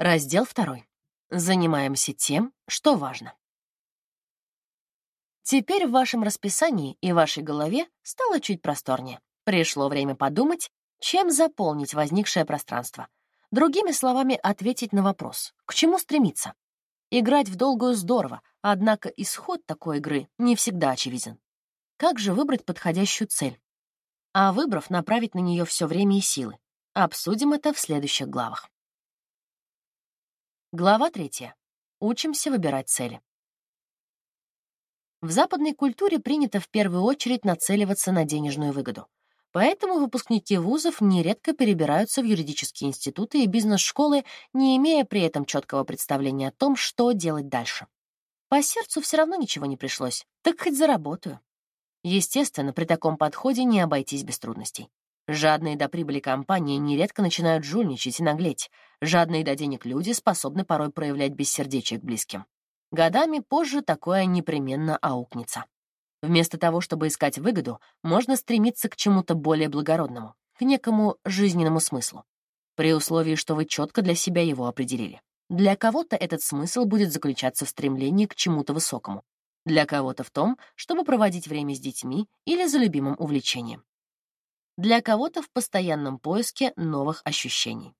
Раздел второй. Занимаемся тем, что важно. Теперь в вашем расписании и вашей голове стало чуть просторнее. Пришло время подумать, чем заполнить возникшее пространство. Другими словами, ответить на вопрос, к чему стремиться. Играть в долгую здорово, однако исход такой игры не всегда очевиден. Как же выбрать подходящую цель? А выбрав, направить на нее все время и силы. Обсудим это в следующих главах. Глава третья. Учимся выбирать цели. В западной культуре принято в первую очередь нацеливаться на денежную выгоду. Поэтому выпускники вузов нередко перебираются в юридические институты и бизнес-школы, не имея при этом четкого представления о том, что делать дальше. По сердцу все равно ничего не пришлось, так хоть заработаю. Естественно, при таком подходе не обойтись без трудностей. Жадные до прибыли компании нередко начинают жульничать и наглеть. Жадные до денег люди способны порой проявлять бессердечие к близким. Годами позже такое непременно аукнется. Вместо того, чтобы искать выгоду, можно стремиться к чему-то более благородному, к некому жизненному смыслу, при условии, что вы четко для себя его определили. Для кого-то этот смысл будет заключаться в стремлении к чему-то высокому, для кого-то в том, чтобы проводить время с детьми или за любимым увлечением. Для кого-то в постоянном поиске новых ощущений.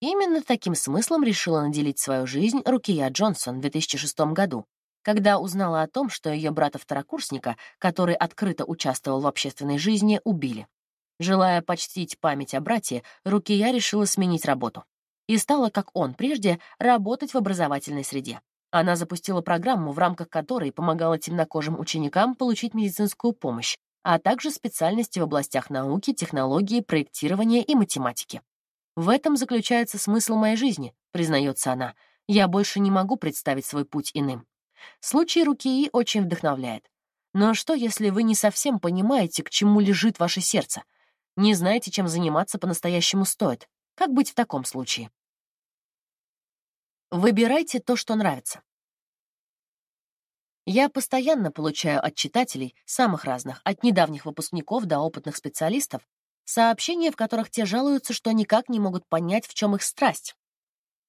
Именно таким смыслом решила наделить свою жизнь Рукия Джонсон в 2006 году, когда узнала о том, что ее брата-второкурсника, который открыто участвовал в общественной жизни, убили. Желая почтить память о брате, Рукия решила сменить работу. И стала, как он прежде, работать в образовательной среде. Она запустила программу, в рамках которой помогала темнокожим ученикам получить медицинскую помощь, а также специальности в областях науки, технологии, проектирования и математики. В этом заключается смысл моей жизни, признается она. Я больше не могу представить свой путь иным. Случай Рукии очень вдохновляет. Но что, если вы не совсем понимаете, к чему лежит ваше сердце? Не знаете, чем заниматься по-настоящему стоит? Как быть в таком случае? Выбирайте то, что нравится. Я постоянно получаю от читателей, самых разных, от недавних выпускников до опытных специалистов, сообщения, в которых те жалуются, что никак не могут понять, в чем их страсть.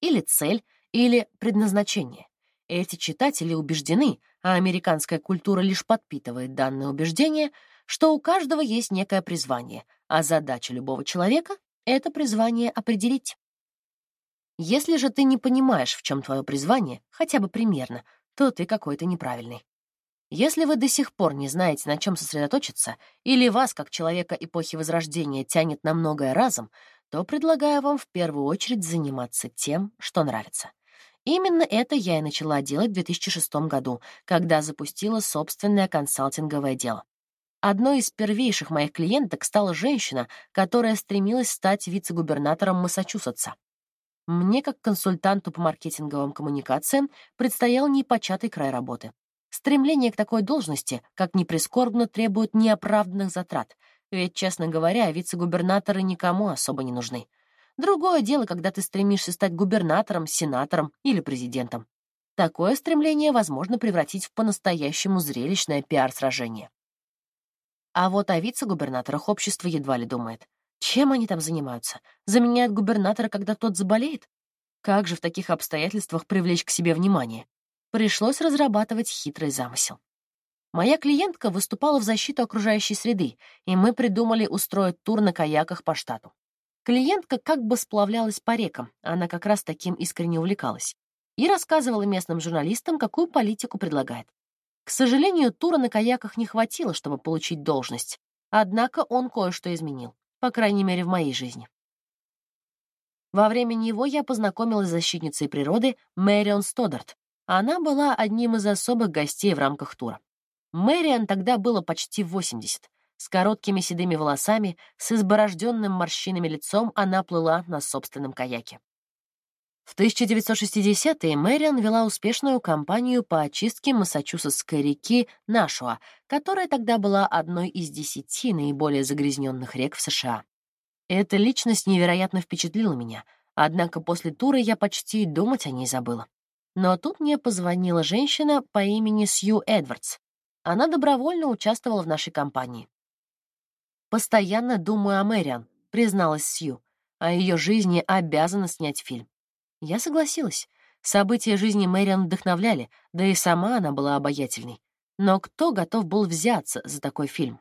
Или цель, или предназначение. Эти читатели убеждены, а американская культура лишь подпитывает данное убеждение, что у каждого есть некое призвание, а задача любого человека — это призвание определить. Если же ты не понимаешь, в чем твое призвание, хотя бы примерно, то ты какой-то неправильный. Если вы до сих пор не знаете, на чем сосредоточиться, или вас, как человека эпохи Возрождения, тянет на многое разом, то предлагаю вам в первую очередь заниматься тем, что нравится. Именно это я и начала делать в 2006 году, когда запустила собственное консалтинговое дело. Одной из первейших моих клиенток стала женщина, которая стремилась стать вице-губернатором Массачусетса. Мне, как консультанту по маркетинговым коммуникациям, предстоял непочатый край работы. Стремление к такой должности, как ни прискорбно, требует неоправданных затрат, ведь, честно говоря, вице-губернаторы никому особо не нужны. Другое дело, когда ты стремишься стать губернатором, сенатором или президентом. Такое стремление возможно превратить в по-настоящему зрелищное пиар-сражение. А вот о вице-губернаторах общество едва ли думает. Чем они там занимаются? Заменяют губернатора, когда тот заболеет? Как же в таких обстоятельствах привлечь к себе внимание? Пришлось разрабатывать хитрый замысел. Моя клиентка выступала в защиту окружающей среды, и мы придумали устроить тур на каяках по штату. Клиентка как бы сплавлялась по рекам, она как раз таким искренне увлекалась, и рассказывала местным журналистам, какую политику предлагает. К сожалению, тура на каяках не хватило, чтобы получить должность, однако он кое-что изменил по крайней мере, в моей жизни. Во время него я познакомилась с защитницей природы Мэрион Стодарт. Она была одним из особых гостей в рамках тура. Мэрион тогда было почти 80. С короткими седыми волосами, с изборожденным морщинами лицом она плыла на собственном каяке. В 1960-е Мэриан вела успешную кампанию по очистке Массачусетской реки Нашуа, которая тогда была одной из десяти наиболее загрязненных рек в США. Эта личность невероятно впечатлила меня, однако после тура я почти думать о ней забыла. Но тут мне позвонила женщина по имени Сью Эдвардс. Она добровольно участвовала в нашей кампании. «Постоянно думаю о Мэриан», — призналась Сью. О ее жизни обязана снять фильм. Я согласилась. События жизни Мэриан вдохновляли, да и сама она была обаятельной. Но кто готов был взяться за такой фильм?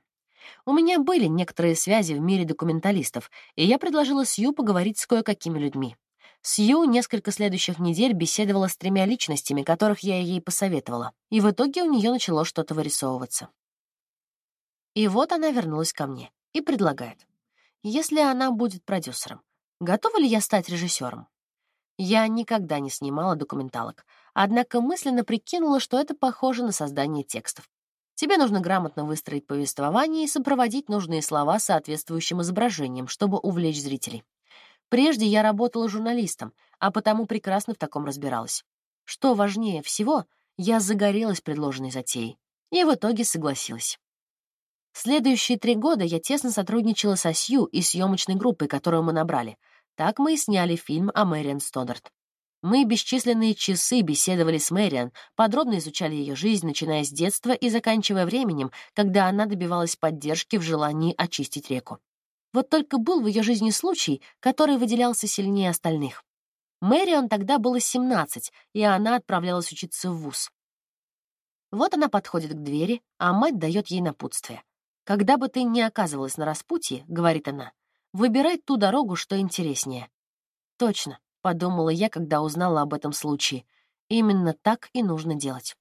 У меня были некоторые связи в мире документалистов, и я предложила Сью поговорить с кое-какими людьми. Сью несколько следующих недель беседовала с тремя личностями, которых я ей посоветовала, и в итоге у нее начало что-то вырисовываться. И вот она вернулась ко мне и предлагает. Если она будет продюсером, готова ли я стать режиссером? Я никогда не снимала документалок, однако мысленно прикинула, что это похоже на создание текстов. Тебе нужно грамотно выстроить повествование и сопроводить нужные слова соответствующим изображением, чтобы увлечь зрителей. Прежде я работала журналистом, а потому прекрасно в таком разбиралась. Что важнее всего, я загорелась предложенной затеей и в итоге согласилась. Следующие три года я тесно сотрудничала со Сью и съемочной группой, которую мы набрали — так мы и сняли фильм о Мэриан Стодарт. Мы бесчисленные часы беседовали с Мэриан, подробно изучали ее жизнь, начиная с детства и заканчивая временем, когда она добивалась поддержки в желании очистить реку. Вот только был в ее жизни случай, который выделялся сильнее остальных. Мэриан тогда было 17, и она отправлялась учиться в вуз. Вот она подходит к двери, а мать дает ей напутствие. «Когда бы ты ни оказывалась на распутье, — говорит она, Выбирай ту дорогу, что интереснее. Точно, подумала я, когда узнала об этом случае. Именно так и нужно делать.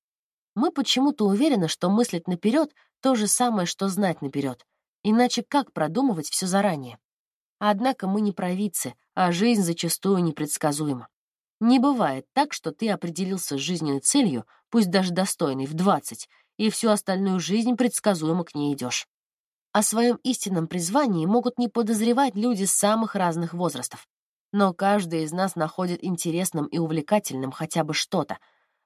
Мы почему-то уверены, что мыслить наперед — то же самое, что знать наперед. Иначе как продумывать все заранее? Однако мы не провидцы, а жизнь зачастую непредсказуема. Не бывает так, что ты определился с жизненной целью, пусть даже достойной, в 20, и всю остальную жизнь предсказуемо к ней идешь. О своем истинном призвании могут не подозревать люди самых разных возрастов. Но каждый из нас находит интересным и увлекательным хотя бы что-то.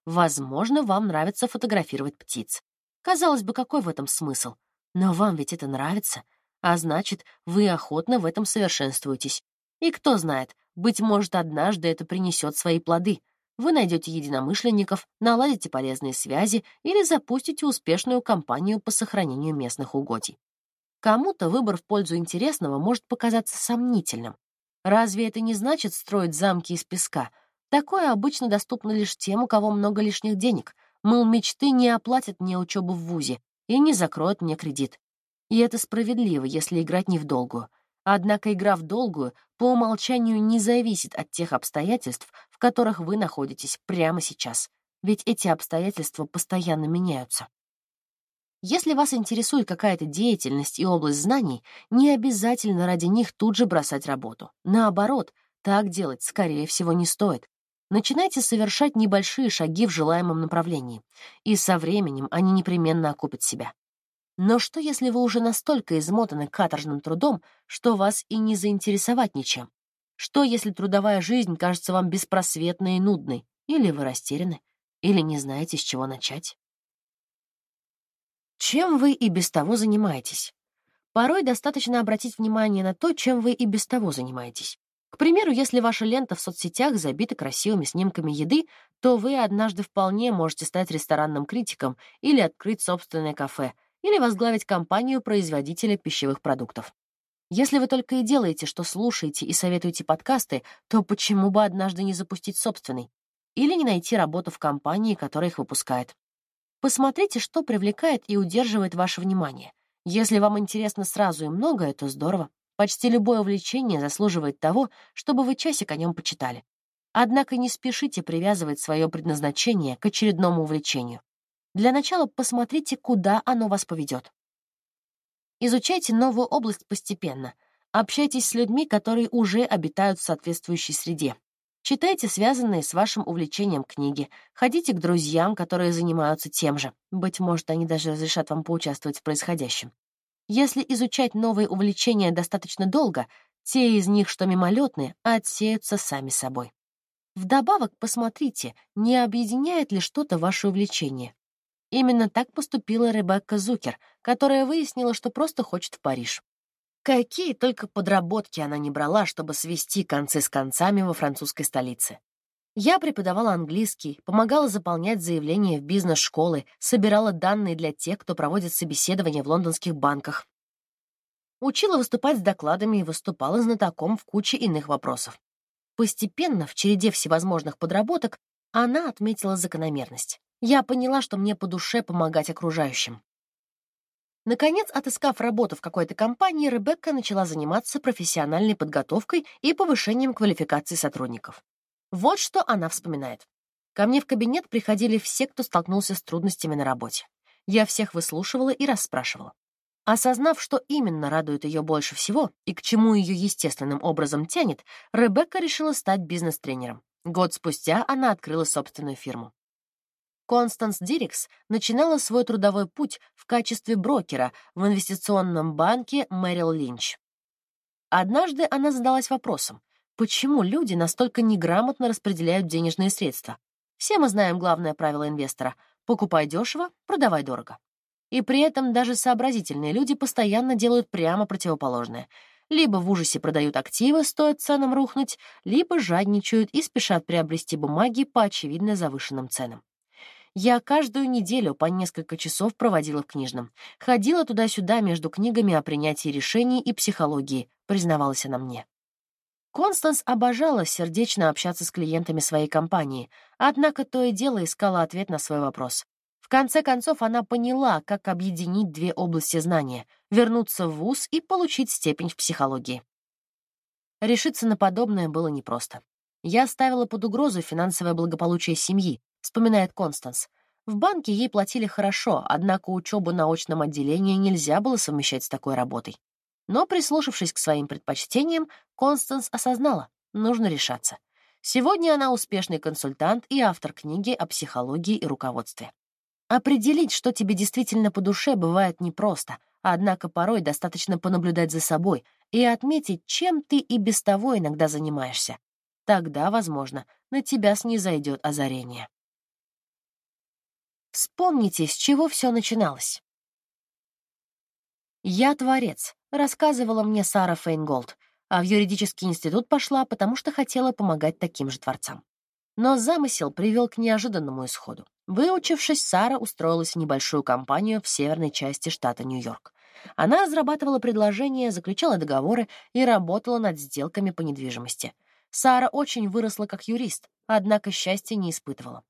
Возможно, вам нравится фотографировать птиц. Казалось бы, какой в этом смысл? Но вам ведь это нравится, а значит, вы охотно в этом совершенствуетесь. И кто знает, быть может, однажды это принесет свои плоды. Вы найдете единомышленников, наладите полезные связи или запустите успешную кампанию по сохранению местных угодий. Кому-то выбор в пользу интересного может показаться сомнительным. Разве это не значит строить замки из песка? Такое обычно доступно лишь тем, у кого много лишних денег. Мыл, мечты не оплатят мне учебу в ВУЗе и не закроют мне кредит. И это справедливо, если играть не в долгую. Однако игра в долгую по умолчанию не зависит от тех обстоятельств, в которых вы находитесь прямо сейчас. Ведь эти обстоятельства постоянно меняются. Если вас интересует какая-то деятельность и область знаний, не обязательно ради них тут же бросать работу. Наоборот, так делать, скорее всего, не стоит. Начинайте совершать небольшие шаги в желаемом направлении, и со временем они непременно окупят себя. Но что, если вы уже настолько измотаны каторжным трудом, что вас и не заинтересовать ничем? Что, если трудовая жизнь кажется вам беспросветной и нудной? Или вы растеряны? Или не знаете, с чего начать? Чем вы и без того занимаетесь? Порой достаточно обратить внимание на то, чем вы и без того занимаетесь. К примеру, если ваша лента в соцсетях забита красивыми снимками еды, то вы однажды вполне можете стать ресторанным критиком или открыть собственное кафе, или возглавить компанию производителя пищевых продуктов. Если вы только и делаете, что слушаете и советуете подкасты, то почему бы однажды не запустить собственный? Или не найти работу в компании, которая их выпускает? Посмотрите, что привлекает и удерживает ваше внимание. Если вам интересно сразу и многое, то здорово. Почти любое увлечение заслуживает того, чтобы вы часик о нем почитали. Однако не спешите привязывать свое предназначение к очередному увлечению. Для начала посмотрите, куда оно вас поведет. Изучайте новую область постепенно. Общайтесь с людьми, которые уже обитают в соответствующей среде. Читайте связанные с вашим увлечением книги, ходите к друзьям, которые занимаются тем же. Быть может, они даже разрешат вам поучаствовать в происходящем. Если изучать новые увлечения достаточно долго, те из них, что мимолетные, отсеются сами собой. Вдобавок, посмотрите, не объединяет ли что-то ваше увлечение. Именно так поступила Ребекка Зукер, которая выяснила, что просто хочет в Париж. Какие только подработки она не брала, чтобы свести концы с концами во французской столице. Я преподавала английский, помогала заполнять заявления в бизнес-школы, собирала данные для тех, кто проводит собеседования в лондонских банках. Учила выступать с докладами и выступала знатоком в куче иных вопросов. Постепенно, в череде всевозможных подработок, она отметила закономерность. Я поняла, что мне по душе помогать окружающим. Наконец, отыскав работу в какой-то компании, Ребекка начала заниматься профессиональной подготовкой и повышением квалификации сотрудников. Вот что она вспоминает. Ко мне в кабинет приходили все, кто столкнулся с трудностями на работе. Я всех выслушивала и расспрашивала. Осознав, что именно радует ее больше всего и к чему ее естественным образом тянет, Ребекка решила стать бизнес-тренером. Год спустя она открыла собственную фирму. Констанс Дирикс начинала свой трудовой путь в качестве брокера в инвестиционном банке Мэрил Линч. Однажды она задалась вопросом, почему люди настолько неграмотно распределяют денежные средства. Все мы знаем главное правило инвестора — покупай дешево, продавай дорого. И при этом даже сообразительные люди постоянно делают прямо противоположное. Либо в ужасе продают активы, стоит ценам рухнуть, либо жадничают и спешат приобрести бумаги по очевидно завышенным ценам. Я каждую неделю по несколько часов проводила в книжном. Ходила туда-сюда между книгами о принятии решений и психологии, признавалась она мне. Констанс обожала сердечно общаться с клиентами своей компании, однако то и дело искала ответ на свой вопрос конце концов, она поняла, как объединить две области знания — вернуться в ВУЗ и получить степень в психологии. Решиться на подобное было непросто. Я ставила под угрозу финансовое благополучие семьи, вспоминает Констанс. В банке ей платили хорошо, однако учебу на очном отделении нельзя было совмещать с такой работой. Но, прислушавшись к своим предпочтениям, Констанс осознала — нужно решаться. Сегодня она успешный консультант и автор книги о психологии и руководстве. Определить, что тебе действительно по душе, бывает непросто, однако порой достаточно понаблюдать за собой и отметить, чем ты и без того иногда занимаешься. Тогда, возможно, на тебя снизойдет озарение. Вспомните, с чего все начиналось. «Я творец», — рассказывала мне Сара Фейнголд, а в юридический институт пошла, потому что хотела помогать таким же творцам. Но замысел привел к неожиданному исходу. Выучившись, Сара устроилась в небольшую компанию в северной части штата Нью-Йорк. Она разрабатывала предложения, заключала договоры и работала над сделками по недвижимости. Сара очень выросла как юрист, однако счастья не испытывала.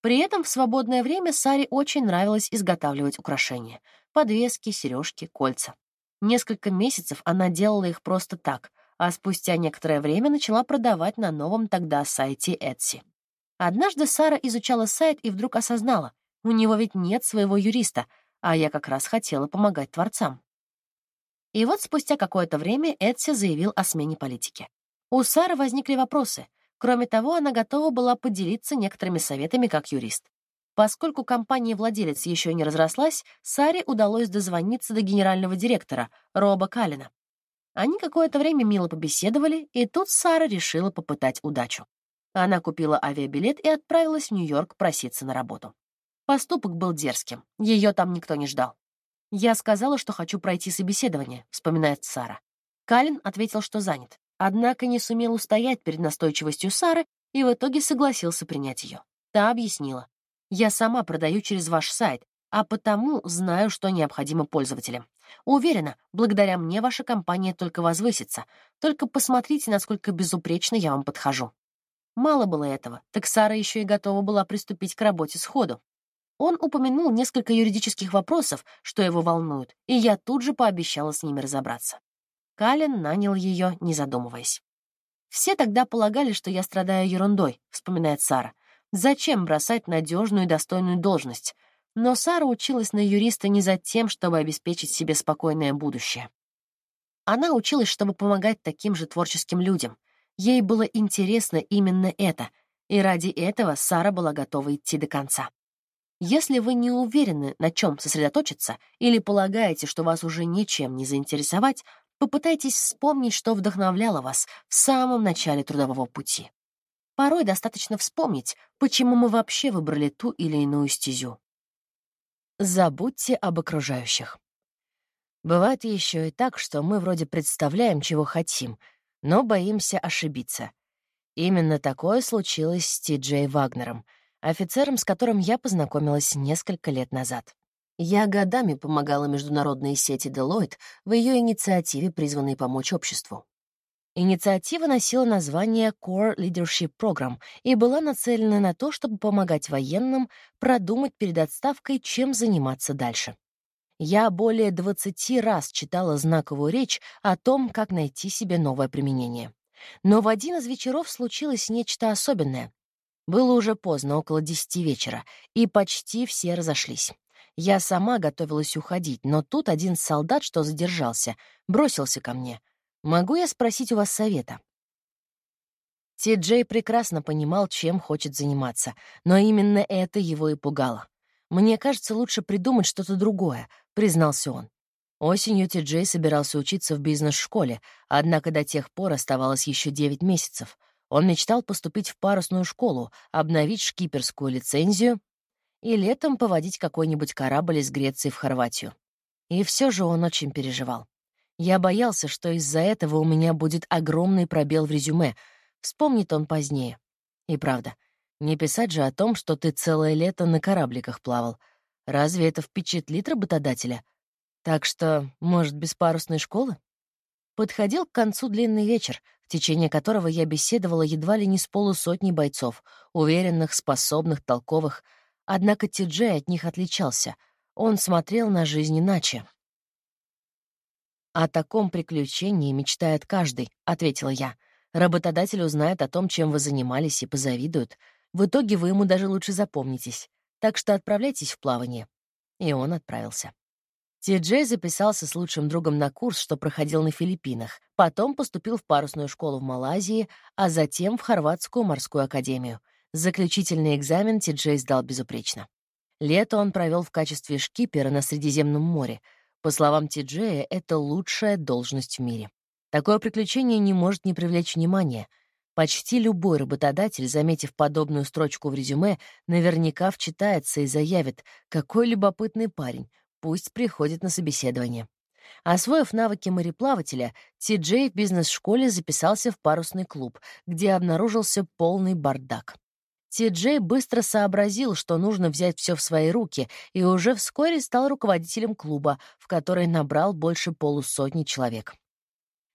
При этом в свободное время Саре очень нравилось изготавливать украшения — подвески, сережки, кольца. Несколько месяцев она делала их просто так, а спустя некоторое время начала продавать на новом тогда сайте Etsy. Однажды Сара изучала сайт и вдруг осознала, у него ведь нет своего юриста, а я как раз хотела помогать творцам. И вот спустя какое-то время Etsy заявил о смене политики. У Сары возникли вопросы. Кроме того, она готова была поделиться некоторыми советами как юрист. Поскольку компания-владелец еще не разрослась, Саре удалось дозвониться до генерального директора, Роба Калина. Они какое-то время мило побеседовали, и тут Сара решила попытать удачу. Она купила авиабилет и отправилась в Нью-Йорк проситься на работу. Поступок был дерзким, ее там никто не ждал. «Я сказала, что хочу пройти собеседование», — вспоминает Сара. Калин ответил, что занят, однако не сумел устоять перед настойчивостью Сары и в итоге согласился принять ее. Та объяснила. «Я сама продаю через ваш сайт, а потому знаю, что необходимо пользователям. Уверена, благодаря мне ваша компания только возвысится. Только посмотрите, насколько безупречно я вам подхожу. Мало было этого, так Сара еще и готова была приступить к работе сходу. Он упомянул несколько юридических вопросов, что его волнуют, и я тут же пообещала с ними разобраться. Калин нанял ее, не задумываясь. «Все тогда полагали, что я страдаю ерундой», — вспоминает Сара. «Зачем бросать надежную и достойную должность? Но Сара училась на юриста не за тем, чтобы обеспечить себе спокойное будущее. Она училась, чтобы помогать таким же творческим людям. Ей было интересно именно это, и ради этого Сара была готова идти до конца. Если вы не уверены, на чем сосредоточиться, или полагаете, что вас уже ничем не заинтересовать, попытайтесь вспомнить, что вдохновляло вас в самом начале трудового пути. Порой достаточно вспомнить, почему мы вообще выбрали ту или иную стезю. Забудьте об окружающих. Бывает еще и так, что мы вроде представляем, чего хотим, но боимся ошибиться. Именно такое случилось с Ти Джей Вагнером, офицером, с которым я познакомилась несколько лет назад. Я годами помогала международной сети Deloitte в ее инициативе, призванной помочь обществу. Инициатива носила название Core Leadership Program и была нацелена на то, чтобы помогать военным продумать перед отставкой, чем заниматься дальше. Я более 20 раз читала знаковую речь о том, как найти себе новое применение. Но в один из вечеров случилось нечто особенное. Было уже поздно, около десяти вечера, и почти все разошлись. Я сама готовилась уходить, но тут один солдат, что задержался, бросился ко мне. «Могу я спросить у вас совета?» Ти Джей прекрасно понимал, чем хочет заниматься, но именно это его и пугало. «Мне кажется, лучше придумать что-то другое», — признался он. Осенью Ти Джей собирался учиться в бизнес-школе, однако до тех пор оставалось еще девять месяцев. Он мечтал поступить в парусную школу, обновить шкиперскую лицензию и летом поводить какой-нибудь корабль из Греции в Хорватию. И все же он очень переживал. Я боялся, что из-за этого у меня будет огромный пробел в резюме, вспомнит он позднее. И правда, не писать же о том, что ты целое лето на корабликах плавал. Разве это впечатлит работодателя? Так что, может, без парусной школы? Подходил к концу длинный вечер, в течение которого я беседовала едва ли не с полусотней бойцов, уверенных, способных, толковых. Однако Ти-Джей от них отличался. Он смотрел на жизнь иначе. «О таком приключении мечтает каждый», — ответила я. «Работодатель узнает о том, чем вы занимались, и позавидует. В итоге вы ему даже лучше запомнитесь. Так что отправляйтесь в плавание». И он отправился. Ти-Джей записался с лучшим другом на курс, что проходил на Филиппинах, потом поступил в парусную школу в Малайзии, а затем в Хорватскую морскую академию. Заключительный экзамен Ти-Джей сдал безупречно. Лето он провел в качестве шкипера на Средиземном море. По словам Ти-Джея, это лучшая должность в мире. Такое приключение не может не привлечь внимания. Почти любой работодатель, заметив подобную строчку в резюме, наверняка вчитается и заявит, какой любопытный парень, Пусть приходит на собеседование. Освоив навыки мореплавателя, Ти-Джей в бизнес-школе записался в парусный клуб, где обнаружился полный бардак. Ти-Джей быстро сообразил, что нужно взять все в свои руки, и уже вскоре стал руководителем клуба, в который набрал больше полусотни человек.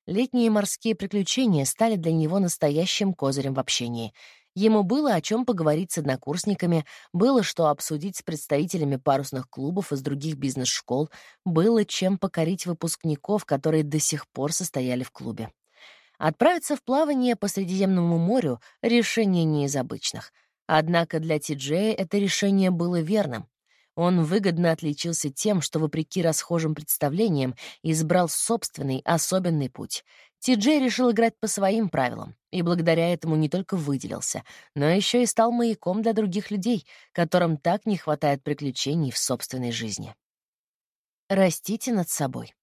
Летние морские приключения стали для него настоящим козырем в общении — Ему было о чем поговорить с однокурсниками, было что обсудить с представителями парусных клубов из других бизнес-школ, было чем покорить выпускников, которые до сих пор состояли в клубе. Отправиться в плавание по Средиземному морю — решение не из обычных. Однако для Ти-Джея это решение было верным. Он выгодно отличился тем, что, вопреки расхожим представлениям, избрал собственный, особенный путь. Ти-Джей решил играть по своим правилам, и благодаря этому не только выделился, но еще и стал маяком для других людей, которым так не хватает приключений в собственной жизни. Растите над собой.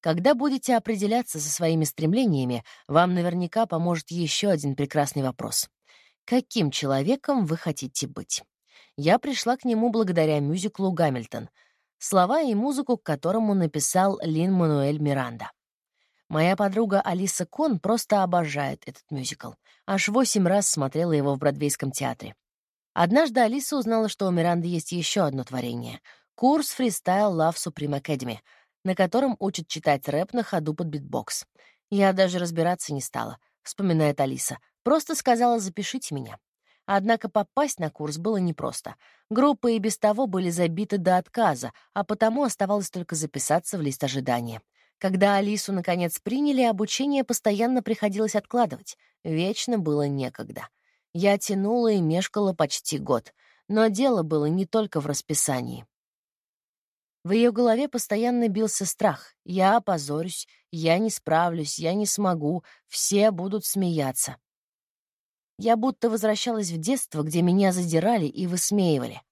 Когда будете определяться со своими стремлениями, вам наверняка поможет еще один прекрасный вопрос. Каким человеком вы хотите быть? Я пришла к нему благодаря мюзиклу «Гамильтон», слова и музыку к которому написал Лин-Мануэль Миранда. Моя подруга Алиса Кон просто обожает этот мюзикл. Аж восемь раз смотрела его в Бродвейском театре. Однажды Алиса узнала, что у Миранды есть еще одно творение — курс фристайл Love Supreme Academy, на котором учат читать рэп на ходу под битбокс. Я даже разбираться не стала, вспоминает Алиса. Просто сказала «запишите меня». Однако попасть на курс было непросто. Группы и без того были забиты до отказа, а потому оставалось только записаться в лист ожидания. Когда Алису наконец приняли, обучение постоянно приходилось откладывать. Вечно было некогда. Я тянула и мешкала почти год. Но дело было не только в расписании. В ее голове постоянно бился страх. Я опозорюсь, я не справлюсь, я не смогу, все будут смеяться. Я будто возвращалась в детство, где меня задирали и высмеивали.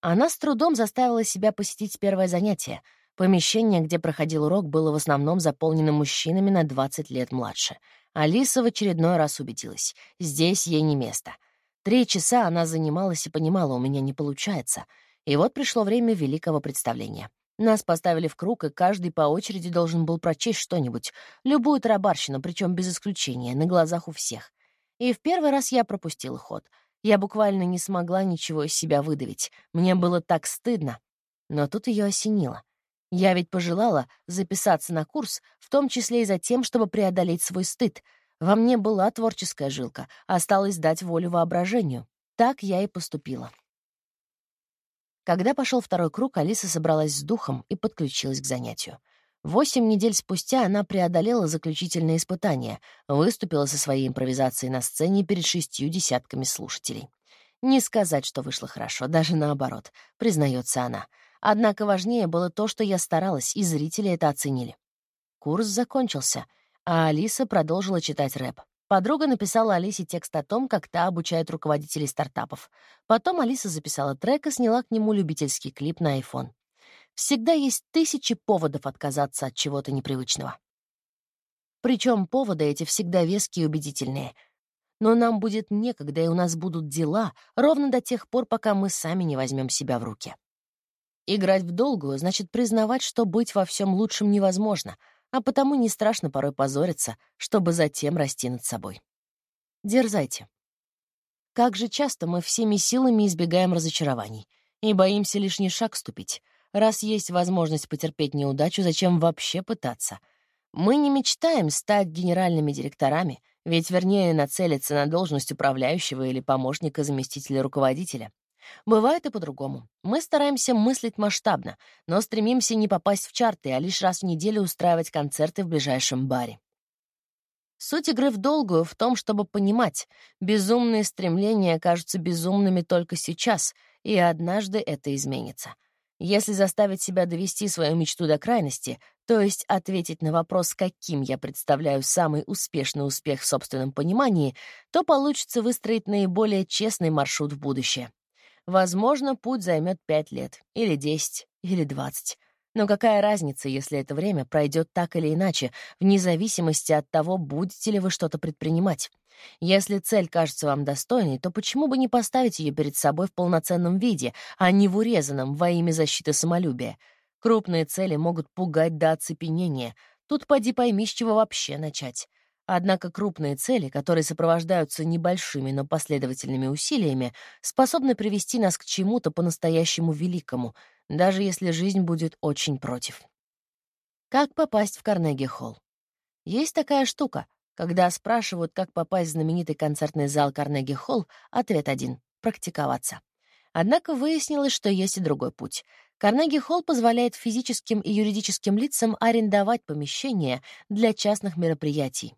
Она с трудом заставила себя посетить первое занятие — Помещение, где проходил урок, было в основном заполнено мужчинами на 20 лет младше. Алиса в очередной раз убедилась. Здесь ей не место. Три часа она занималась и понимала, у меня не получается. И вот пришло время великого представления. Нас поставили в круг, и каждый по очереди должен был прочесть что-нибудь, любую тарабарщину, причем без исключения, на глазах у всех. И в первый раз я пропустила ход. Я буквально не смогла ничего из себя выдавить. Мне было так стыдно. Но тут ее осенило. Я ведь пожелала записаться на курс, в том числе и за тем, чтобы преодолеть свой стыд. Во мне была творческая жилка, осталось дать волю воображению. Так я и поступила. Когда пошел второй круг, Алиса собралась с духом и подключилась к занятию. Восемь недель спустя она преодолела заключительное испытание, выступила со своей импровизацией на сцене перед шестью десятками слушателей. Не сказать, что вышло хорошо, даже наоборот, признается она. Однако важнее было то, что я старалась, и зрители это оценили. Курс закончился, а Алиса продолжила читать рэп. Подруга написала Алисе текст о том, как та обучает руководителей стартапов. Потом Алиса записала трек и сняла к нему любительский клип на iPhone. Всегда есть тысячи поводов отказаться от чего-то непривычного. Причем поводы эти всегда веские и убедительные. Но нам будет некогда, и у нас будут дела ровно до тех пор, пока мы сами не возьмем себя в руки. Играть в долгую значит признавать, что быть во всем лучшим невозможно — а потому не страшно порой позориться, чтобы затем расти над собой. Дерзайте. Как же часто мы всеми силами избегаем разочарований и боимся лишний шаг ступить. Раз есть возможность потерпеть неудачу, зачем вообще пытаться? Мы не мечтаем стать генеральными директорами, ведь вернее нацелиться на должность управляющего или помощника заместителя руководителя. Бывает и по-другому. Мы стараемся мыслить масштабно, но стремимся не попасть в чарты, а лишь раз в неделю устраивать концерты в ближайшем баре. Суть игры в долгую в том, чтобы понимать, безумные стремления кажутся безумными только сейчас, и однажды это изменится. Если заставить себя довести свою мечту до крайности, то есть ответить на вопрос, каким я представляю самый успешный успех в собственном понимании, то получится выстроить наиболее честный маршрут в будущее. Возможно, путь займет пять лет, или десять, или двадцать. Но какая разница, если это время пройдет так или иначе, вне зависимости от того, будете ли вы что-то предпринимать? Если цель кажется вам достойной, то почему бы не поставить ее перед собой в полноценном виде, а не в урезанном во имя защиты самолюбия? Крупные цели могут пугать до оцепенения. Тут поди пойми, с чего вообще начать. Однако крупные цели, которые сопровождаются небольшими, но последовательными усилиями, способны привести нас к чему-то по-настоящему великому, даже если жизнь будет очень против. Как попасть в Карнеги-холл? Есть такая штука. Когда спрашивают, как попасть в знаменитый концертный зал Карнеги-холл, ответ один — практиковаться. Однако выяснилось, что есть и другой путь. Карнеги-холл позволяет физическим и юридическим лицам арендовать помещения для частных мероприятий.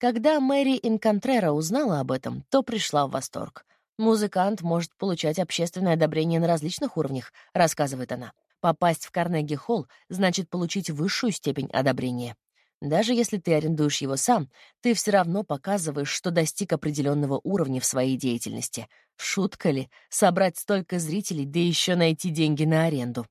Когда Мэри Инконтрера узнала об этом, то пришла в восторг. «Музыкант может получать общественное одобрение на различных уровнях», — рассказывает она. «Попасть в Карнеги-холл значит получить высшую степень одобрения. Даже если ты арендуешь его сам, ты все равно показываешь, что достиг определенного уровня в своей деятельности. Шутка ли собрать столько зрителей, да еще найти деньги на аренду?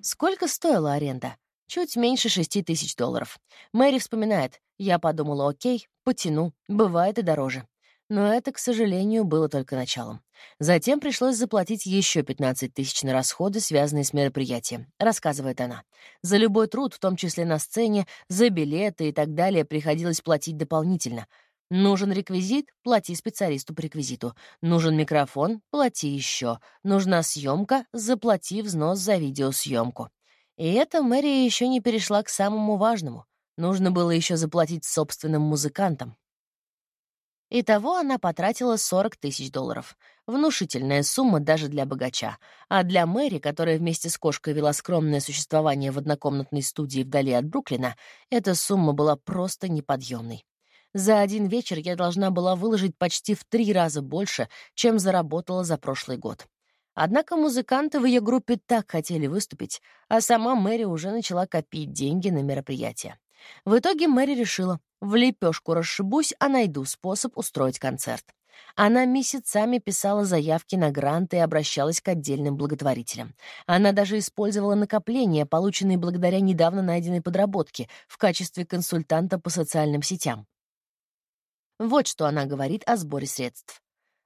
Сколько стоила аренда? Чуть меньше шести тысяч долларов. Мэри вспоминает. Я подумала, окей, потяну, бывает и дороже. Но это, к сожалению, было только началом. Затем пришлось заплатить еще 15 тысяч на расходы, связанные с мероприятием, рассказывает она. За любой труд, в том числе на сцене, за билеты и так далее, приходилось платить дополнительно. Нужен реквизит — плати специалисту по реквизиту. Нужен микрофон — плати еще. Нужна съемка — заплати взнос за видеосъемку. И это Мэри еще не перешла к самому важному. Нужно было еще заплатить собственным музыкантам. Итого она потратила 40 тысяч долларов. Внушительная сумма даже для богача. А для Мэри, которая вместе с кошкой вела скромное существование в однокомнатной студии вдали от Бруклина, эта сумма была просто неподъемной. За один вечер я должна была выложить почти в три раза больше, чем заработала за прошлый год. Однако музыканты в ее группе так хотели выступить, а сама Мэри уже начала копить деньги на мероприятие. В итоге Мэри решила, в лепешку расшибусь, а найду способ устроить концерт. Она месяцами писала заявки на гранты и обращалась к отдельным благотворителям. Она даже использовала накопления, полученные благодаря недавно найденной подработке, в качестве консультанта по социальным сетям. Вот что она говорит о сборе средств.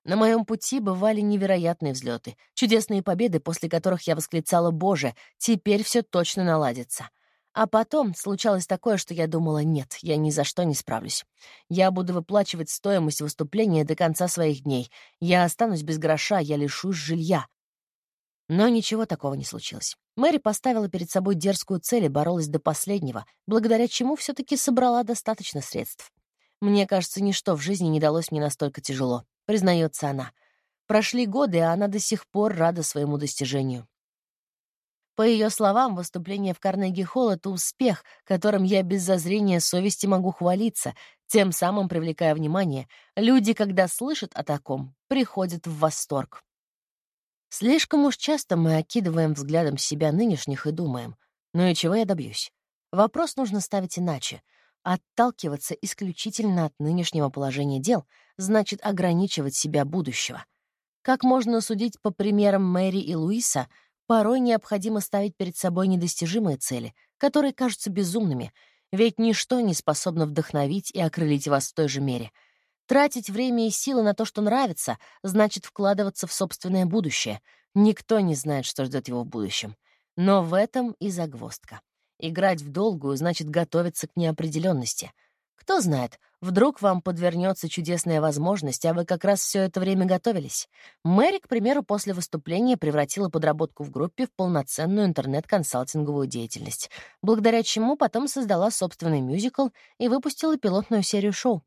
На моем пути бывали невероятные взлеты, чудесные победы, после которых я восклицала «Боже, теперь все точно наладится». А потом случалось такое, что я думала, нет, я ни за что не справлюсь. Я буду выплачивать стоимость выступления до конца своих дней. Я останусь без гроша, я лишусь жилья. Но ничего такого не случилось. Мэри поставила перед собой дерзкую цель и боролась до последнего, благодаря чему все-таки собрала достаточно средств. Мне кажется, ничто в жизни не далось мне настолько тяжело, признается она. Прошли годы, а она до сих пор рада своему достижению. По ее словам, выступление в Карнеги-холл — это успех, которым я без зазрения совести могу хвалиться, тем самым привлекая внимание. Люди, когда слышат о таком, приходят в восторг. Слишком уж часто мы окидываем взглядом себя нынешних и думаем, ну и чего я добьюсь? Вопрос нужно ставить иначе. Отталкиваться исключительно от нынешнего положения дел значит ограничивать себя будущего. Как можно судить по примерам Мэри и Луиса, порой необходимо ставить перед собой недостижимые цели, которые кажутся безумными, ведь ничто не способно вдохновить и окрылить вас в той же мере — Тратить время и силы на то, что нравится, значит вкладываться в собственное будущее. Никто не знает, что ждет его в будущем. Но в этом и загвоздка. Играть в долгую значит готовиться к неопределенности. Кто знает, вдруг вам подвернется чудесная возможность, а вы как раз все это время готовились. Мэри, к примеру, после выступления превратила подработку в группе в полноценную интернет-консалтинговую деятельность, благодаря чему потом создала собственный мюзикл и выпустила пилотную серию шоу.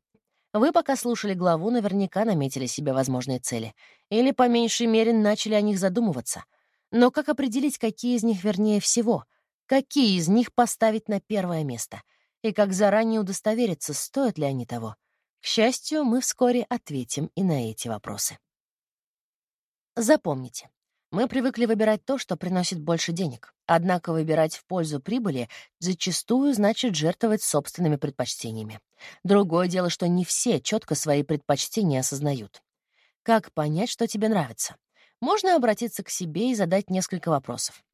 Вы, пока слушали главу, наверняка наметили себе возможные цели. Или, по меньшей мере, начали о них задумываться. Но как определить, какие из них вернее всего? Какие из них поставить на первое место? И как заранее удостовериться, стоят ли они того? К счастью, мы вскоре ответим и на эти вопросы. Запомните, мы привыкли выбирать то, что приносит больше денег. Однако выбирать в пользу прибыли зачастую значит жертвовать собственными предпочтениями. Другое дело, что не все четко свои предпочтения осознают. Как понять, что тебе нравится? Можно обратиться к себе и задать несколько вопросов.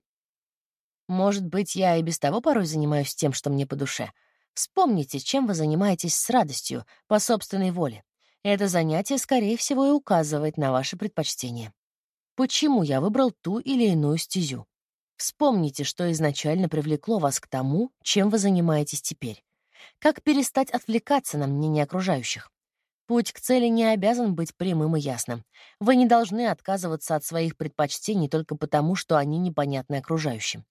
Может быть, я и без того порой занимаюсь тем, что мне по душе. Вспомните, чем вы занимаетесь с радостью, по собственной воле. Это занятие, скорее всего, и указывает на ваши предпочтения почему я выбрал ту или иную стезю. Вспомните, что изначально привлекло вас к тому, чем вы занимаетесь теперь. Как перестать отвлекаться на мнение окружающих? Путь к цели не обязан быть прямым и ясным. Вы не должны отказываться от своих предпочтений только потому, что они непонятны окружающим.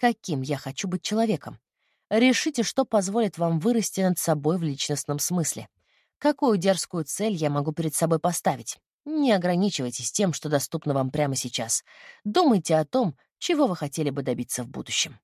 Каким я хочу быть человеком? Решите, что позволит вам вырасти над собой в личностном смысле. Какую дерзкую цель я могу перед собой поставить? Не ограничивайтесь тем, что доступно вам прямо сейчас. Думайте о том, чего вы хотели бы добиться в будущем.